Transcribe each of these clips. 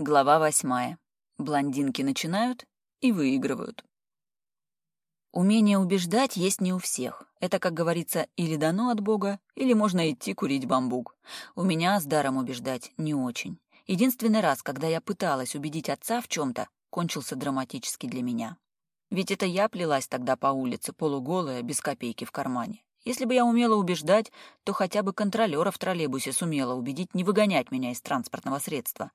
Глава восьмая. Блондинки начинают и выигрывают. Умение убеждать есть не у всех. Это, как говорится, или дано от Бога, или можно идти курить бамбук. У меня с даром убеждать не очень. Единственный раз, когда я пыталась убедить отца в чем-то, кончился драматически для меня. Ведь это я плелась тогда по улице, полуголая, без копейки в кармане. Если бы я умела убеждать, то хотя бы контролера в троллейбусе сумела убедить не выгонять меня из транспортного средства.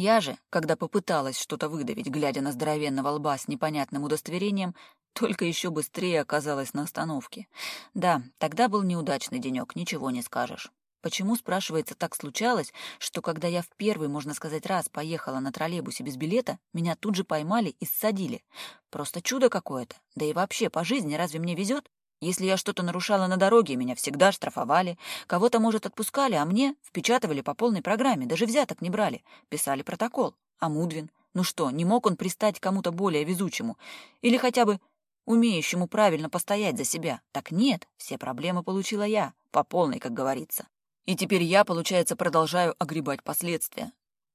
Я же, когда попыталась что-то выдавить, глядя на здоровенного лба с непонятным удостоверением, только еще быстрее оказалась на остановке. Да, тогда был неудачный денек, ничего не скажешь. Почему, спрашивается, так случалось, что когда я в первый, можно сказать, раз поехала на троллейбусе без билета, меня тут же поймали и ссадили? Просто чудо какое-то. Да и вообще, по жизни разве мне везет? Если я что-то нарушала на дороге, меня всегда штрафовали. Кого-то, может, отпускали, а мне впечатывали по полной программе, даже взяток не брали. Писали протокол. А Мудвин? Ну что, не мог он пристать кому-то более везучему? Или хотя бы умеющему правильно постоять за себя? Так нет, все проблемы получила я, по полной, как говорится. И теперь я, получается, продолжаю огребать последствия.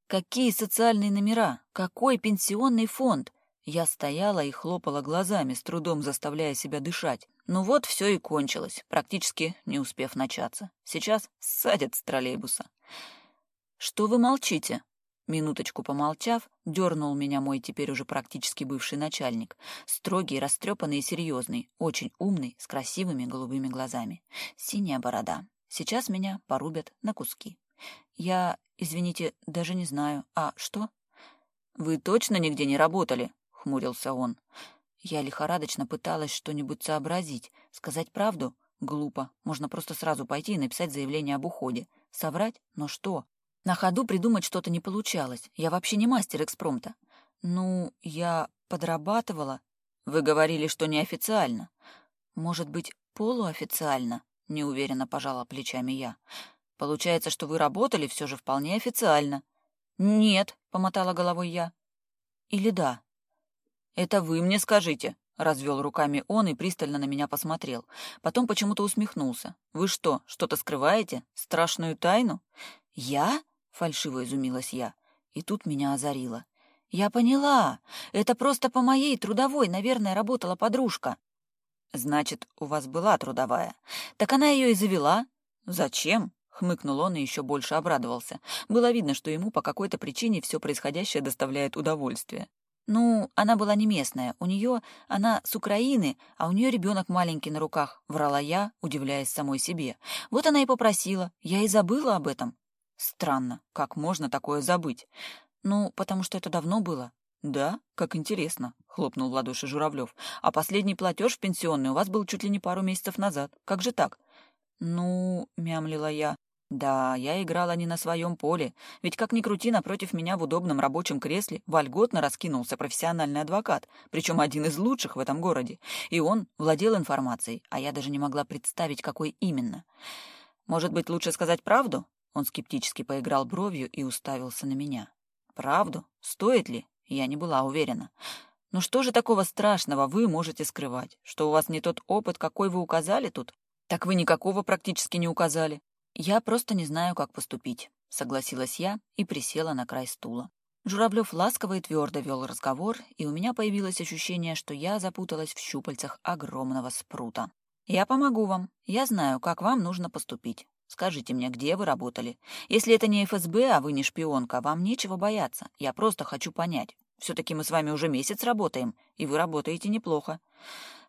Какие социальные номера? Какой пенсионный фонд? Я стояла и хлопала глазами, с трудом заставляя себя дышать. Ну вот все и кончилось, практически не успев начаться. Сейчас садят с троллейбуса. «Что вы молчите?» Минуточку помолчав, дернул меня мой теперь уже практически бывший начальник. Строгий, растрепанный и серьезный, очень умный, с красивыми голубыми глазами. Синяя борода. Сейчас меня порубят на куски. Я, извините, даже не знаю. А что? «Вы точно нигде не работали?» — хмурился он. Я лихорадочно пыталась что-нибудь сообразить, сказать правду. Глупо. Можно просто сразу пойти и написать заявление об уходе. Соврать? Но что? На ходу придумать что-то не получалось. Я вообще не мастер экспромта. Ну, я подрабатывала. Вы говорили, что неофициально. Может быть, полуофициально? Неуверенно пожала плечами я. Получается, что вы работали все же вполне официально. Нет, помотала головой я. Или да, «Это вы мне скажите», — развел руками он и пристально на меня посмотрел. Потом почему-то усмехнулся. «Вы что, что-то скрываете? Страшную тайну?» «Я?» — фальшиво изумилась я. И тут меня озарило. «Я поняла. Это просто по моей трудовой, наверное, работала подружка». «Значит, у вас была трудовая. Так она ее и завела?» «Зачем?» — хмыкнул он и еще больше обрадовался. Было видно, что ему по какой-то причине все происходящее доставляет удовольствие. Ну, она была не местная, у нее она с Украины, а у нее ребенок маленький на руках, врала я, удивляясь самой себе. Вот она и попросила, я и забыла об этом. Странно, как можно такое забыть? Ну, потому что это давно было. Да, как интересно, хлопнул в ладоши Журавлев. А последний платеж в пенсионный у вас был чуть ли не пару месяцев назад. Как же так? Ну, мямлила я, да, я играла не на своем поле. Ведь как ни крути, напротив меня в удобном рабочем кресле вольготно раскинулся профессиональный адвокат, причем один из лучших в этом городе. И он владел информацией, а я даже не могла представить, какой именно. Может быть, лучше сказать правду? Он скептически поиграл бровью и уставился на меня. Правду? Стоит ли? Я не была уверена. Ну что же такого страшного вы можете скрывать? Что у вас не тот опыт, какой вы указали тут? Так вы никакого практически не указали. «Я просто не знаю, как поступить», — согласилась я и присела на край стула. Журавлев ласково и твердо вел разговор, и у меня появилось ощущение, что я запуталась в щупальцах огромного спрута. «Я помогу вам. Я знаю, как вам нужно поступить. Скажите мне, где вы работали? Если это не ФСБ, а вы не шпионка, вам нечего бояться. Я просто хочу понять. Все-таки мы с вами уже месяц работаем, и вы работаете неплохо».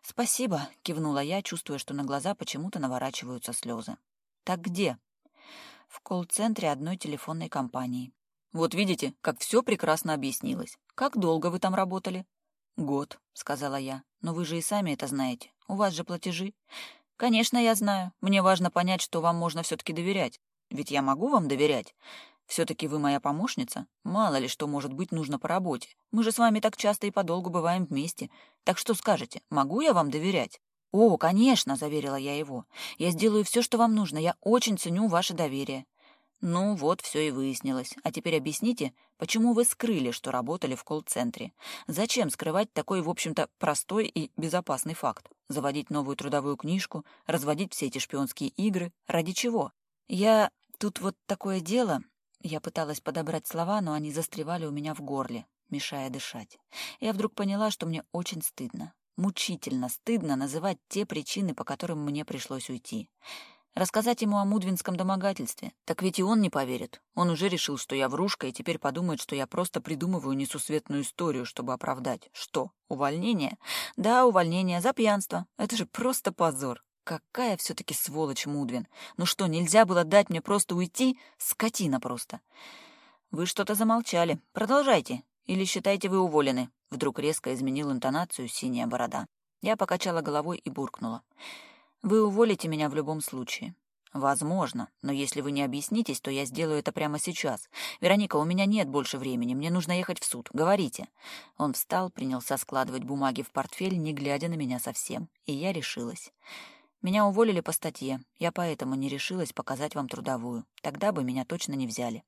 «Спасибо», — кивнула я, чувствуя, что на глаза почему-то наворачиваются слезы. Так где? В колл-центре одной телефонной компании. Вот видите, как все прекрасно объяснилось. Как долго вы там работали? Год, сказала я. Но вы же и сами это знаете. У вас же платежи. Конечно, я знаю. Мне важно понять, что вам можно все-таки доверять. Ведь я могу вам доверять. Все-таки вы моя помощница. Мало ли что может быть нужно по работе. Мы же с вами так часто и подолгу бываем вместе. Так что скажете, могу я вам доверять? «О, конечно», — заверила я его. «Я сделаю все, что вам нужно. Я очень ценю ваше доверие». Ну вот, все и выяснилось. А теперь объясните, почему вы скрыли, что работали в колл-центре? Зачем скрывать такой, в общем-то, простой и безопасный факт? Заводить новую трудовую книжку, разводить все эти шпионские игры? Ради чего? Я... Тут вот такое дело... Я пыталась подобрать слова, но они застревали у меня в горле, мешая дышать. Я вдруг поняла, что мне очень стыдно. Мучительно, стыдно называть те причины, по которым мне пришлось уйти. Рассказать ему о мудвинском домогательстве. Так ведь и он не поверит. Он уже решил, что я врушка, и теперь подумает, что я просто придумываю несусветную историю, чтобы оправдать. Что? Увольнение? Да, увольнение за пьянство. Это же просто позор. Какая все-таки сволочь Мудвин. Ну что, нельзя было дать мне просто уйти? Скотина просто. Вы что-то замолчали. Продолжайте. Или считаете вы уволены? Вдруг резко изменил интонацию синяя борода. Я покачала головой и буркнула. «Вы уволите меня в любом случае». «Возможно, но если вы не объяснитесь, то я сделаю это прямо сейчас. Вероника, у меня нет больше времени, мне нужно ехать в суд. Говорите». Он встал, принялся складывать бумаги в портфель, не глядя на меня совсем, и я решилась. Меня уволили по статье. Я поэтому не решилась показать вам трудовую. Тогда бы меня точно не взяли.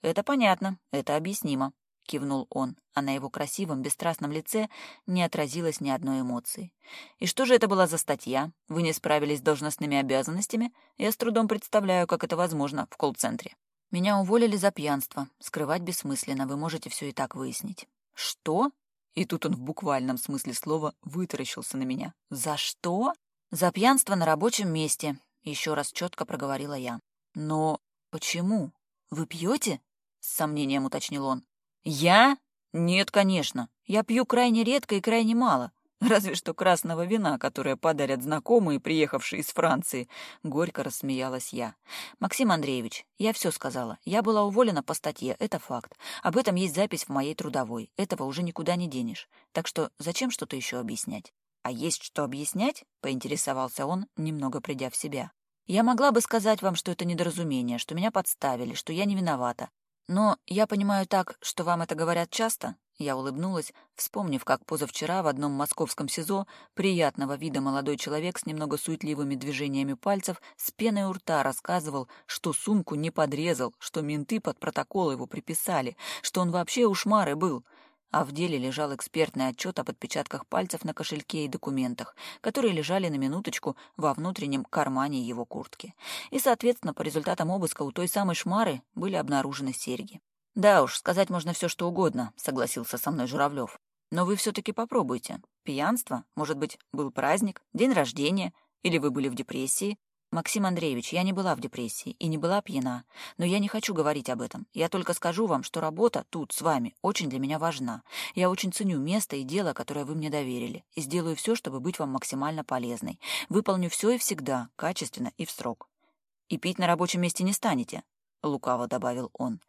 Это понятно, это объяснимо. — кивнул он, а на его красивом, бесстрастном лице не отразилось ни одной эмоции. «И что же это была за статья? Вы не справились с должностными обязанностями? Я с трудом представляю, как это возможно в колл-центре». «Меня уволили за пьянство. Скрывать бессмысленно, вы можете все и так выяснить». «Что?» И тут он в буквальном смысле слова вытаращился на меня. «За что?» «За пьянство на рабочем месте», — еще раз четко проговорила я. «Но почему? Вы пьете?» — с сомнением уточнил он. «Я? Нет, конечно. Я пью крайне редко и крайне мало. Разве что красного вина, которое подарят знакомые, приехавшие из Франции. Горько рассмеялась я. Максим Андреевич, я все сказала. Я была уволена по статье, это факт. Об этом есть запись в моей трудовой. Этого уже никуда не денешь. Так что зачем что-то еще объяснять? А есть что объяснять? Поинтересовался он, немного придя в себя. Я могла бы сказать вам, что это недоразумение, что меня подставили, что я не виновата. Но я понимаю так, что вам это говорят часто?» Я улыбнулась, вспомнив, как позавчера в одном московском СИЗО приятного вида молодой человек с немного суетливыми движениями пальцев с пеной у рта рассказывал, что сумку не подрезал, что менты под протокол его приписали, что он вообще у был — а в деле лежал экспертный отчет о подпечатках пальцев на кошельке и документах, которые лежали на минуточку во внутреннем кармане его куртки. И, соответственно, по результатам обыска у той самой шмары были обнаружены серьги. «Да уж, сказать можно все, что угодно», — согласился со мной Журавлев. «Но вы все-таки попробуйте. Пьянство? Может быть, был праздник? День рождения? Или вы были в депрессии? Максим Андреевич, я не была в депрессии и не была пьяна, но я не хочу говорить об этом. Я только скажу вам, что работа тут, с вами, очень для меня важна. Я очень ценю место и дело, которое вы мне доверили, и сделаю все, чтобы быть вам максимально полезной. Выполню все и всегда, качественно и в срок. И пить на рабочем месте не станете, — лукаво добавил он.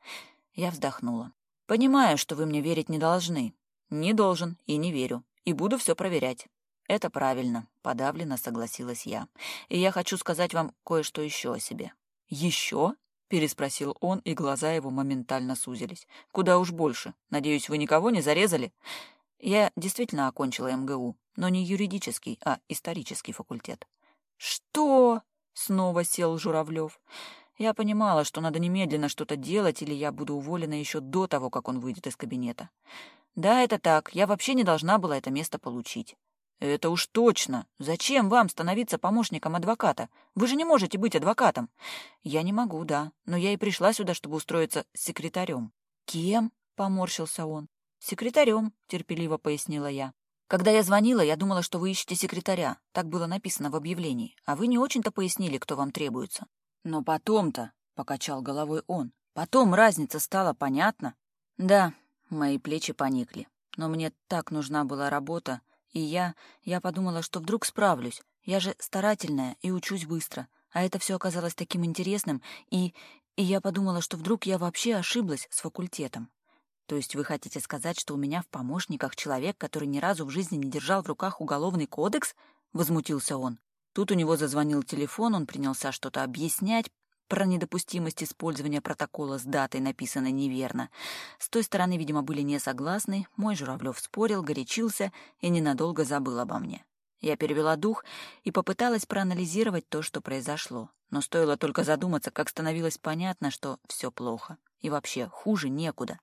Я вздохнула. Понимаю, что вы мне верить не должны. Не должен и не верю. И буду все проверять. «Это правильно», — подавленно согласилась я. «И я хочу сказать вам кое-что еще о себе». «Еще?» — переспросил он, и глаза его моментально сузились. «Куда уж больше. Надеюсь, вы никого не зарезали?» Я действительно окончила МГУ, но не юридический, а исторический факультет. «Что?» — снова сел Журавлев. Я понимала, что надо немедленно что-то делать, или я буду уволена еще до того, как он выйдет из кабинета. Да, это так. Я вообще не должна была это место получить. «Это уж точно! Зачем вам становиться помощником адвоката? Вы же не можете быть адвокатом!» «Я не могу, да, но я и пришла сюда, чтобы устроиться секретарем». «Кем?» — поморщился он. «Секретарем», — терпеливо пояснила я. «Когда я звонила, я думала, что вы ищете секретаря. Так было написано в объявлении. А вы не очень-то пояснили, кто вам требуется». «Но потом-то», — покачал головой он, — «потом разница стала понятна». «Да, мои плечи поникли. Но мне так нужна была работа, и я... я подумала, что вдруг справлюсь. Я же старательная и учусь быстро. А это все оказалось таким интересным, и... и я подумала, что вдруг я вообще ошиблась с факультетом. То есть вы хотите сказать, что у меня в помощниках человек, который ни разу в жизни не держал в руках уголовный кодекс? Возмутился он. Тут у него зазвонил телефон, он принялся что-то объяснять, про недопустимость использования протокола с датой написанной неверно. С той стороны, видимо, были не согласны, мой Журавлев спорил, горячился и ненадолго забыл обо мне. Я перевела дух и попыталась проанализировать то, что произошло. Но стоило только задуматься, как становилось понятно, что все плохо. И вообще хуже некуда.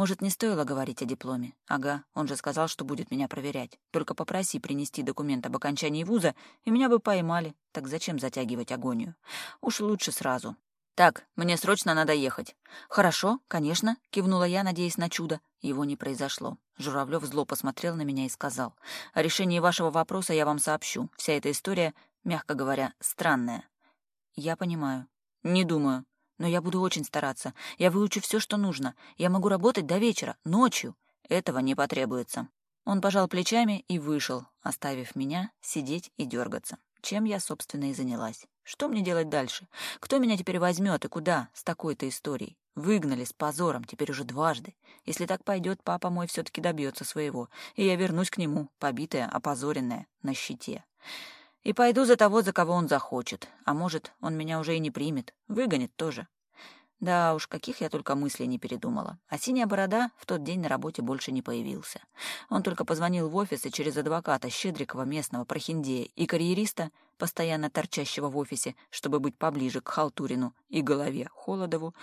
Может, не стоило говорить о дипломе? Ага, он же сказал, что будет меня проверять. Только попроси принести документ об окончании вуза, и меня бы поймали. Так зачем затягивать агонию? Уж лучше сразу. «Так, мне срочно надо ехать». «Хорошо, конечно», — кивнула я, надеясь на чудо. Его не произошло. Журавлев зло посмотрел на меня и сказал. «О решении вашего вопроса я вам сообщу. Вся эта история, мягко говоря, странная». «Я понимаю». «Не думаю», но я буду очень стараться. Я выучу все, что нужно. Я могу работать до вечера, ночью. Этого не потребуется». Он пожал плечами и вышел, оставив меня сидеть и дергаться. Чем я, собственно, и занялась. Что мне делать дальше? Кто меня теперь возьмет и куда с такой-то историей? Выгнали с позором, теперь уже дважды. Если так пойдет, папа мой все-таки добьется своего, и я вернусь к нему, побитая, опозоренная, на щите. И пойду за того, за кого он захочет. А может, он меня уже и не примет. Выгонит тоже. Да уж, каких я только мыслей не передумала. А синяя борода в тот день на работе больше не появился. Он только позвонил в офис и через адвоката Щедрикова, местного прохиндея и карьериста, постоянно торчащего в офисе, чтобы быть поближе к Халтурину и голове Холодову,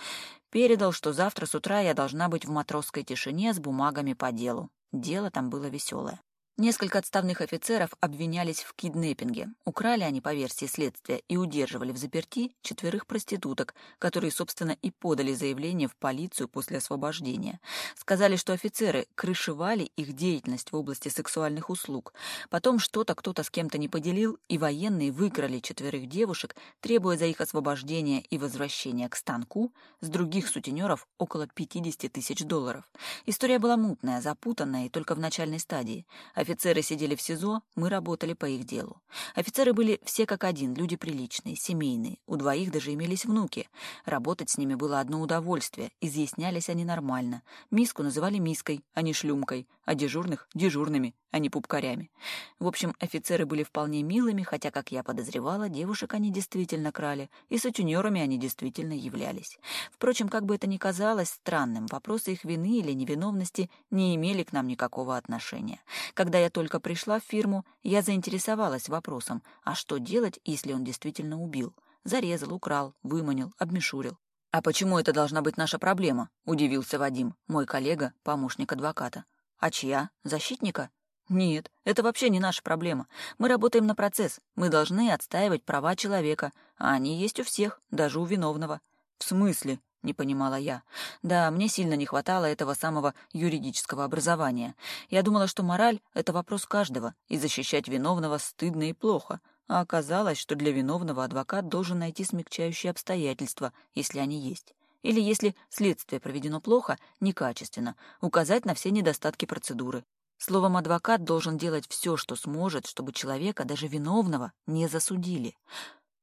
передал, что завтра с утра я должна быть в матросской тишине с бумагами по делу. Дело там было веселое. Несколько отставных офицеров обвинялись в киднеппинге. Украли они, по версии следствия, и удерживали в заперти четверых проституток, которые, собственно, и подали заявление в полицию после освобождения. Сказали, что офицеры крышевали их деятельность в области сексуальных услуг. Потом что-то кто-то с кем-то не поделил, и военные выкрали четверых девушек, требуя за их освобождение и возвращение к станку с других сутенеров около 50 тысяч долларов. История была мутная, запутанная и только в начальной стадии Офицеры сидели в СИЗО, мы работали по их делу. Офицеры были все как один, люди приличные, семейные. У двоих даже имелись внуки. Работать с ними было одно удовольствие. Изъяснялись они нормально. Миску называли миской, а не шлюмкой. А дежурных — дежурными, а не пупкарями. В общем, офицеры были вполне милыми, хотя, как я подозревала, девушек они действительно крали, и сутенерами они действительно являлись. Впрочем, как бы это ни казалось странным, вопросы их вины или невиновности не имели к нам никакого отношения. Когда когда я только пришла в фирму, я заинтересовалась вопросом, а что делать, если он действительно убил? Зарезал, украл, выманил, обмешурил. «А почему это должна быть наша проблема?» — удивился Вадим, мой коллега, помощник адвоката. «А чья? Защитника?» «Нет, это вообще не наша проблема. Мы работаем на процесс. Мы должны отстаивать права человека, а они есть у всех, даже у виновного». «В смысле?» — не понимала я. «Да, мне сильно не хватало этого самого юридического образования. Я думала, что мораль — это вопрос каждого, и защищать виновного стыдно и плохо. А оказалось, что для виновного адвокат должен найти смягчающие обстоятельства, если они есть. Или если следствие проведено плохо, некачественно, указать на все недостатки процедуры. Словом, адвокат должен делать все, что сможет, чтобы человека, даже виновного, не засудили.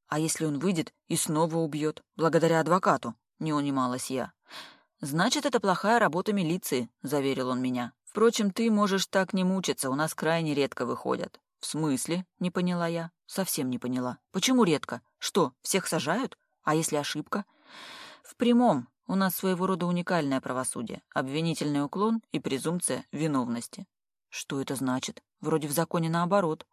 А если он выйдет и снова убьет, благодаря адвокату?» не унималась я. «Значит, это плохая работа милиции», — заверил он меня. «Впрочем, ты можешь так не мучиться, у нас крайне редко выходят». «В смысле?» — не поняла я. Совсем не поняла. «Почему редко? Что, всех сажают? А если ошибка?» «В прямом. У нас своего рода уникальное правосудие, обвинительный уклон и презумпция виновности». «Что это значит? Вроде в законе наоборот».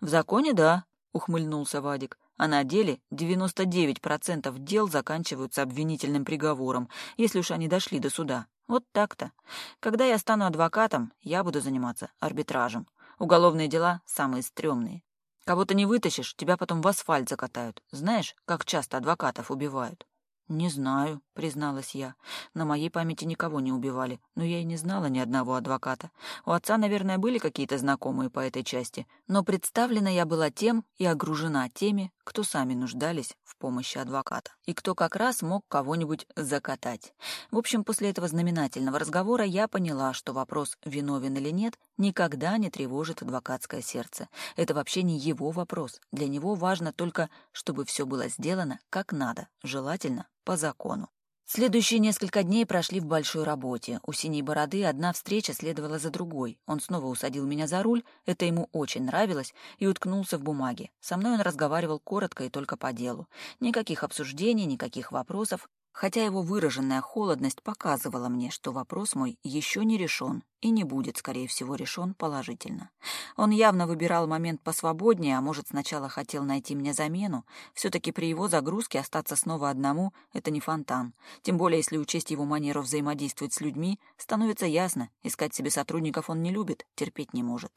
«В законе, да», — ухмыльнулся Вадик а на деле 99% дел заканчиваются обвинительным приговором, если уж они дошли до суда. Вот так-то. Когда я стану адвокатом, я буду заниматься арбитражем. Уголовные дела самые стрёмные. Кого-то не вытащишь, тебя потом в асфальт закатают. Знаешь, как часто адвокатов убивают? Не знаю, призналась я. На моей памяти никого не убивали, но я и не знала ни одного адвоката. У отца, наверное, были какие-то знакомые по этой части, но представлена я была тем и огружена теми, кто сами нуждались в помощи адвоката, и кто как раз мог кого-нибудь закатать. В общем, после этого знаменательного разговора я поняла, что вопрос, виновен или нет, никогда не тревожит адвокатское сердце. Это вообще не его вопрос. Для него важно только, чтобы все было сделано как надо, желательно по закону. Следующие несколько дней прошли в большой работе. У «Синей бороды» одна встреча следовала за другой. Он снова усадил меня за руль, это ему очень нравилось, и уткнулся в бумаге. Со мной он разговаривал коротко и только по делу. Никаких обсуждений, никаких вопросов хотя его выраженная холодность показывала мне, что вопрос мой еще не решен и не будет, скорее всего, решен положительно. Он явно выбирал момент посвободнее, а может, сначала хотел найти мне замену. Все-таки при его загрузке остаться снова одному — это не фонтан. Тем более, если учесть его манеру взаимодействовать с людьми, становится ясно, искать себе сотрудников он не любит, терпеть не может.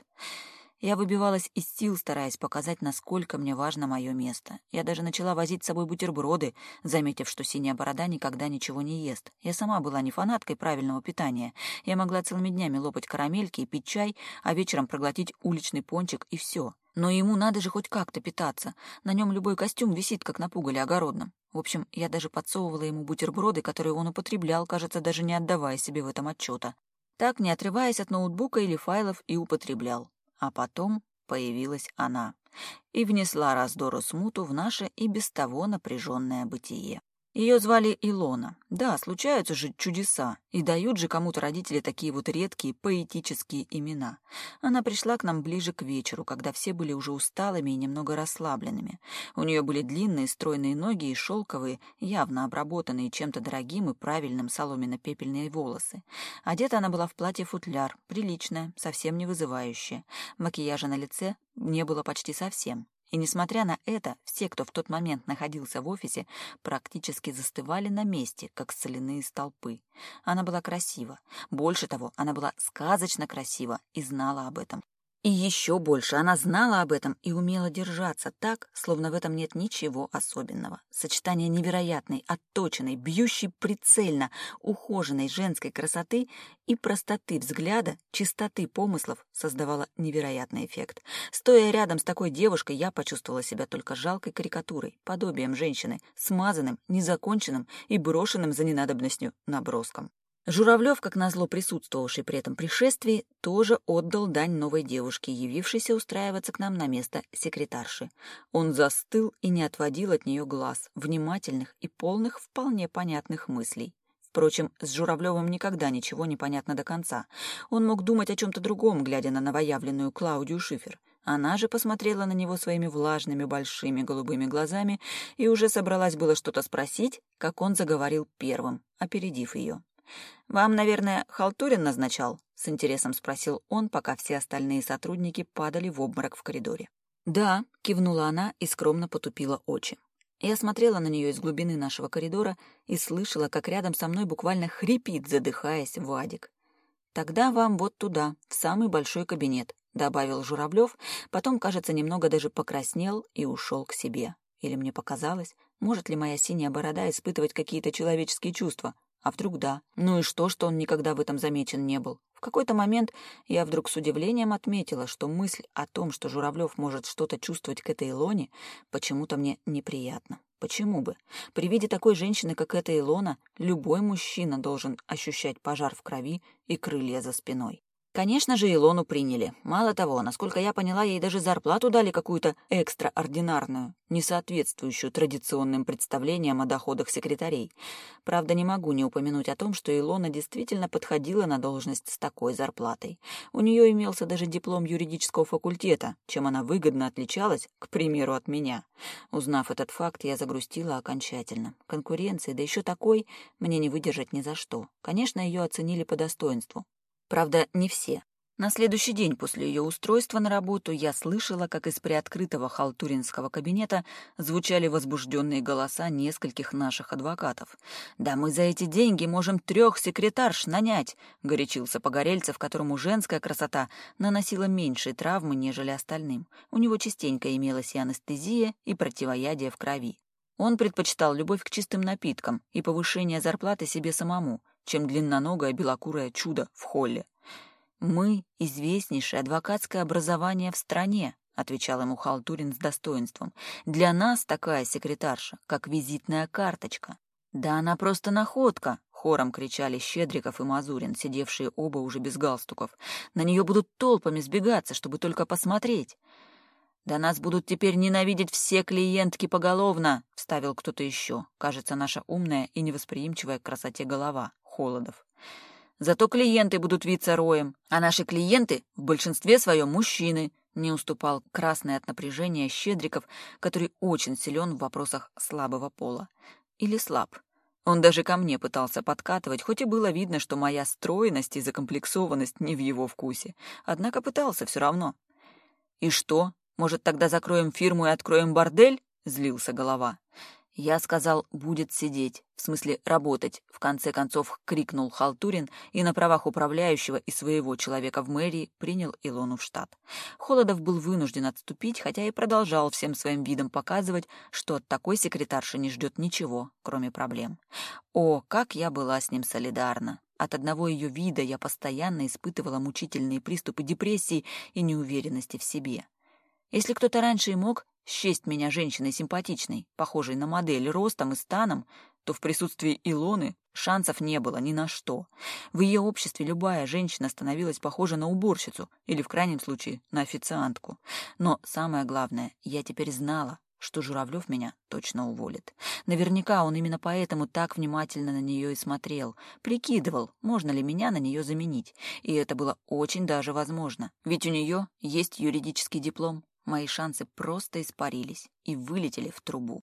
Я выбивалась из сил, стараясь показать, насколько мне важно мое место. Я даже начала возить с собой бутерброды, заметив, что синяя борода никогда ничего не ест. Я сама была не фанаткой правильного питания. Я могла целыми днями лопать карамельки и пить чай, а вечером проглотить уличный пончик и все. Но ему надо же хоть как-то питаться. На нем любой костюм висит, как на пугале огородном. В общем, я даже подсовывала ему бутерброды, которые он употреблял, кажется, даже не отдавая себе в этом отчета. Так, не отрываясь от ноутбука или файлов, и употреблял. А потом появилась она и внесла раздору смуту в наше и без того напряженное бытие. Ее звали Илона. Да, случаются же чудеса, и дают же кому-то родители такие вот редкие поэтические имена. Она пришла к нам ближе к вечеру, когда все были уже усталыми и немного расслабленными. У нее были длинные стройные ноги и шелковые, явно обработанные чем-то дорогим и правильным соломенно-пепельные волосы. Одета она была в платье-футляр, приличное, совсем не вызывающее. Макияжа на лице не было почти совсем. И несмотря на это, все, кто в тот момент находился в офисе, практически застывали на месте, как соляные столпы. Она была красива. Больше того, она была сказочно красива и знала об этом. И еще больше она знала об этом и умела держаться так, словно в этом нет ничего особенного. Сочетание невероятной, отточенной, бьющей прицельно, ухоженной женской красоты и простоты взгляда, чистоты помыслов создавало невероятный эффект. Стоя рядом с такой девушкой, я почувствовала себя только жалкой карикатурой, подобием женщины, смазанным, незаконченным и брошенным за ненадобностью наброском. Журавлев, как назло присутствовавший при этом пришествии, тоже отдал дань новой девушке, явившейся устраиваться к нам на место секретарши. Он застыл и не отводил от нее глаз, внимательных и полных вполне понятных мыслей. Впрочем, с Журавлевым никогда ничего не понятно до конца. Он мог думать о чем-то другом, глядя на новоявленную Клаудию Шифер. Она же посмотрела на него своими влажными большими голубыми глазами и уже собралась было что-то спросить, как он заговорил первым, опередив ее. «Вам, наверное, Халтурин назначал?» — с интересом спросил он, пока все остальные сотрудники падали в обморок в коридоре. «Да», — кивнула она и скромно потупила очи. Я смотрела на нее из глубины нашего коридора и слышала, как рядом со мной буквально хрипит, задыхаясь, Вадик. «Тогда вам вот туда, в самый большой кабинет», — добавил Журавлев, потом, кажется, немного даже покраснел и ушел к себе. Или мне показалось, может ли моя синяя борода испытывать какие-то человеческие чувства? А вдруг да. Ну и что, что он никогда в этом замечен не был? В какой-то момент я вдруг с удивлением отметила, что мысль о том, что Журавлев может что-то чувствовать к этой Илоне, почему-то мне неприятна. Почему бы? При виде такой женщины, как эта Илона, любой мужчина должен ощущать пожар в крови и крылья за спиной. Конечно же, Илону приняли. Мало того, насколько я поняла, ей даже зарплату дали какую-то экстраординарную, не соответствующую традиционным представлениям о доходах секретарей. Правда, не могу не упомянуть о том, что Илона действительно подходила на должность с такой зарплатой. У нее имелся даже диплом юридического факультета, чем она выгодно отличалась, к примеру, от меня. Узнав этот факт, я загрустила окончательно. Конкуренции, да еще такой, мне не выдержать ни за что. Конечно, ее оценили по достоинству. Правда, не все. На следующий день после ее устройства на работу я слышала, как из приоткрытого халтуринского кабинета звучали возбужденные голоса нескольких наших адвокатов. «Да мы за эти деньги можем трех секретарш нанять!» — горячился Погорельцев, которому женская красота наносила меньшие травмы, нежели остальным. У него частенько имелась и анестезия, и противоядие в крови. Он предпочитал любовь к чистым напиткам и повышение зарплаты себе самому — чем длинноногое белокурое чудо в холле. «Мы — известнейшее адвокатское образование в стране», — отвечал ему Халтурин с достоинством. «Для нас такая секретарша, как визитная карточка». «Да она просто находка!» — хором кричали Щедриков и Мазурин, сидевшие оба уже без галстуков. «На нее будут толпами сбегаться, чтобы только посмотреть!» «Да нас будут теперь ненавидеть все клиентки поголовно!» — вставил кто-то еще. Кажется, наша умная и невосприимчивая к красоте голова. Холодов. Зато клиенты будут вице-роем, а наши клиенты в большинстве своем мужчины, не уступал красный от напряжения Щедриков, который очень силен в вопросах слабого пола. Или слаб. Он даже ко мне пытался подкатывать, хоть и было видно, что моя стройность и закомплексованность не в его вкусе. Однако пытался все равно. «И что? Может, тогда закроем фирму и откроем бордель?» — злился голова. Я сказал «будет сидеть», в смысле «работать», в конце концов крикнул Халтурин и на правах управляющего и своего человека в мэрии принял Илону в штат. Холодов был вынужден отступить, хотя и продолжал всем своим видом показывать, что от такой секретарши не ждет ничего, кроме проблем. О, как я была с ним солидарна! От одного ее вида я постоянно испытывала мучительные приступы депрессии и неуверенности в себе. Если кто-то раньше и мог счесть меня женщиной симпатичной, похожей на модель ростом и станом, то в присутствии Илоны шансов не было ни на что. В ее обществе любая женщина становилась похожа на уборщицу или, в крайнем случае, на официантку. Но самое главное, я теперь знала, что Журавлев меня точно уволит. Наверняка он именно поэтому так внимательно на нее и смотрел, прикидывал, можно ли меня на нее заменить. И это было очень даже возможно, ведь у нее есть юридический диплом. Мои шансы просто испарились и вылетели в трубу.